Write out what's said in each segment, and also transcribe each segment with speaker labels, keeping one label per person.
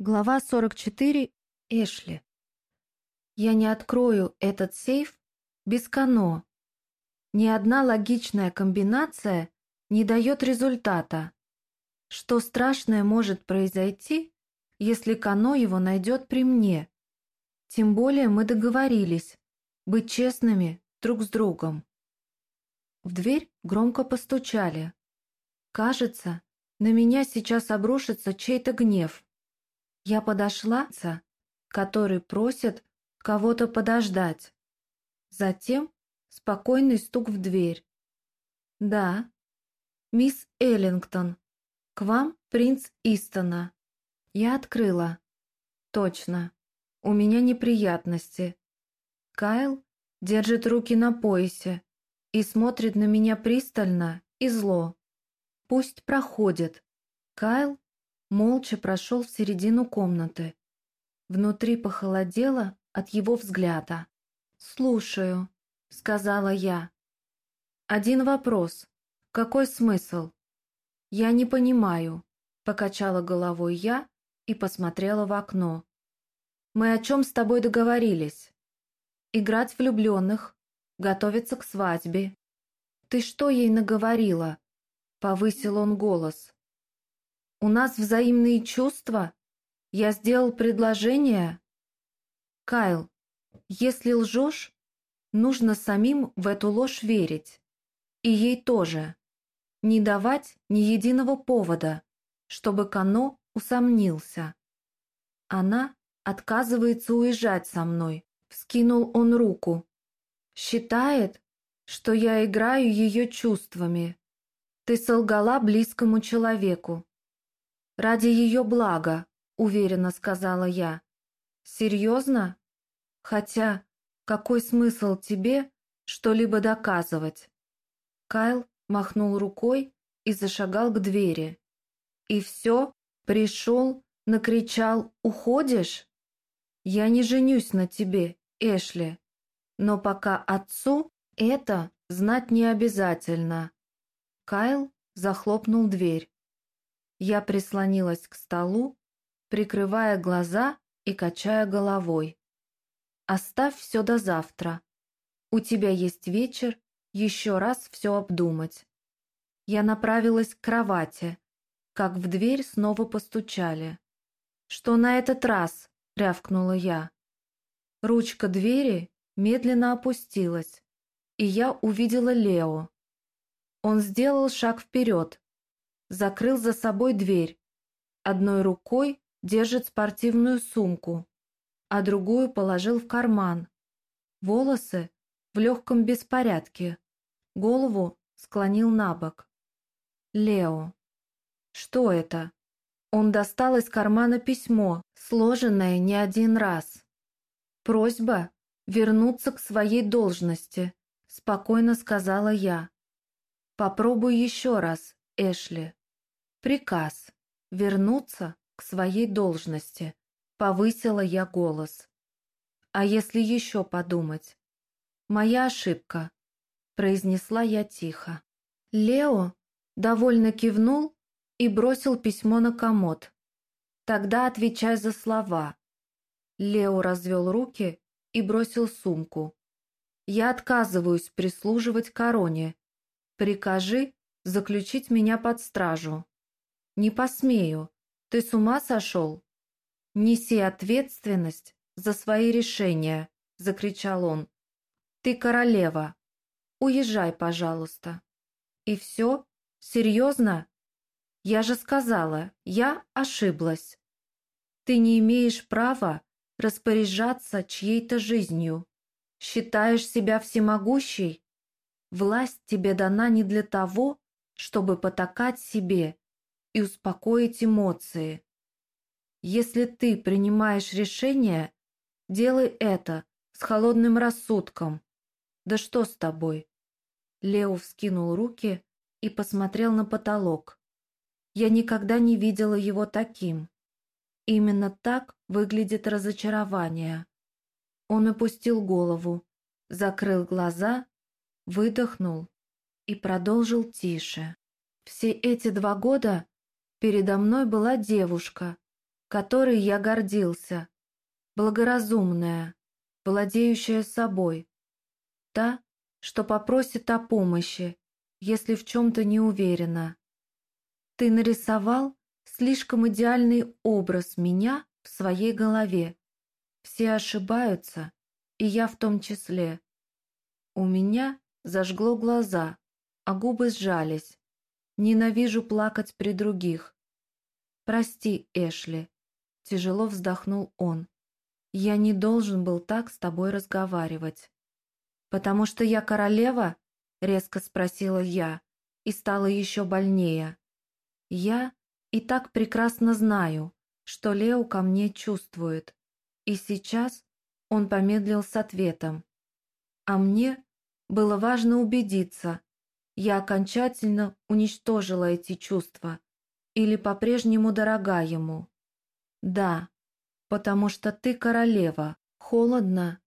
Speaker 1: Глава 44. Эшли. Я не открою этот сейф без Кано. Ни одна логичная комбинация не дает результата. Что страшное может произойти, если Кано его найдет при мне? Тем более мы договорились быть честными друг с другом. В дверь громко постучали. Кажется, на меня сейчас обрушится чей-то гнев. Я подошла, который просит кого-то подождать. Затем спокойный стук в дверь. «Да, мисс Эллингтон, к вам принц Истона». Я открыла. «Точно, у меня неприятности». Кайл держит руки на поясе и смотрит на меня пристально и зло. Пусть проходит. Кайл молча прошел в середину комнаты. Внутри похолодело от его взгляда. «Слушаю», — сказала я. «Один вопрос. Какой смысл?» «Я не понимаю», — покачала головой я и посмотрела в окно. «Мы о чем с тобой договорились?» «Играть влюбленных, готовиться к свадьбе». «Ты что ей наговорила?» — повысил он голос. У нас взаимные чувства? Я сделал предложение? Кайл, если лжешь, нужно самим в эту ложь верить. И ей тоже. Не давать ни единого повода, чтобы Кано усомнился. Она отказывается уезжать со мной. Вскинул он руку. Считает, что я играю ее чувствами. Ты солгала близкому человеку. «Ради ее блага», — уверенно сказала я. «Серьезно? Хотя, какой смысл тебе что-либо доказывать?» Кайл махнул рукой и зашагал к двери. «И все? Пришел, накричал, уходишь?» «Я не женюсь на тебе, Эшли, но пока отцу это знать не обязательно». Кайл захлопнул дверь. Я прислонилась к столу, прикрывая глаза и качая головой. «Оставь все до завтра. У тебя есть вечер еще раз все обдумать». Я направилась к кровати, как в дверь снова постучали. «Что на этот раз?» — рявкнула я. Ручка двери медленно опустилась, и я увидела Лео. Он сделал шаг вперед, закрыл за собой дверь. Одной рукой держит спортивную сумку, а другую положил в карман. Волосы в легком беспорядке, голову склонил на бок. Лео. Что это? Он достал из кармана письмо, сложенное не один раз. Просьба вернуться к своей должности, спокойно сказала я. Попробуй еще раз, Эшли. Приказ вернуться к своей должности. Повысила я голос. А если еще подумать? Моя ошибка, произнесла я тихо. Лео довольно кивнул и бросил письмо на комод. Тогда отвечай за слова. Лео развел руки и бросил сумку. Я отказываюсь прислуживать короне. Прикажи заключить меня под стражу. «Не посмею. Ты с ума сошел?» «Неси ответственность за свои решения», — закричал он. «Ты королева. Уезжай, пожалуйста». «И все? Серьезно?» «Я же сказала, я ошиблась. Ты не имеешь права распоряжаться чьей-то жизнью. Считаешь себя всемогущей? Власть тебе дана не для того, чтобы потакать себе и успокоить эмоции. Если ты принимаешь решение, делай это с холодным рассудком. Да что с тобой? Лео вскинул руки и посмотрел на потолок. Я никогда не видела его таким. Именно так выглядит разочарование. Он опустил голову, закрыл глаза, выдохнул и продолжил тише. Все эти два года Передо мной была девушка, которой я гордился, благоразумная, владеющая собой, та, что попросит о помощи, если в чем-то не уверена. Ты нарисовал слишком идеальный образ меня в своей голове. Все ошибаются, и я в том числе. У меня зажгло глаза, а губы сжались. Ненавижу плакать при других. Прости, Эшли. Тяжело вздохнул он. Я не должен был так с тобой разговаривать. Потому что я королева? Резко спросила я, и стало еще больнее. Я и так прекрасно знаю, что Лео ко мне чувствует. И сейчас он помедлил с ответом. А мне было важно убедиться, я окончательно уничтожила эти чувства или по-прежнему дорога ему. Да, потому что ты королева, холодно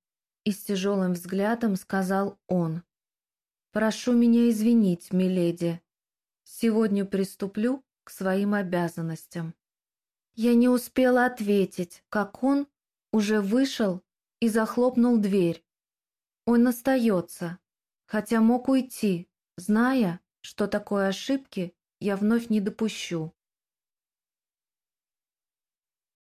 Speaker 1: и с тяжелым взглядом сказал он. Прошу меня извинить, миледи. Сегодня приступлю к своим обязанностям. Я не успела ответить, как он уже вышел и захлопнул дверь. Он остается, хотя мог уйти, зная, что такой ошибки я вновь не допущу.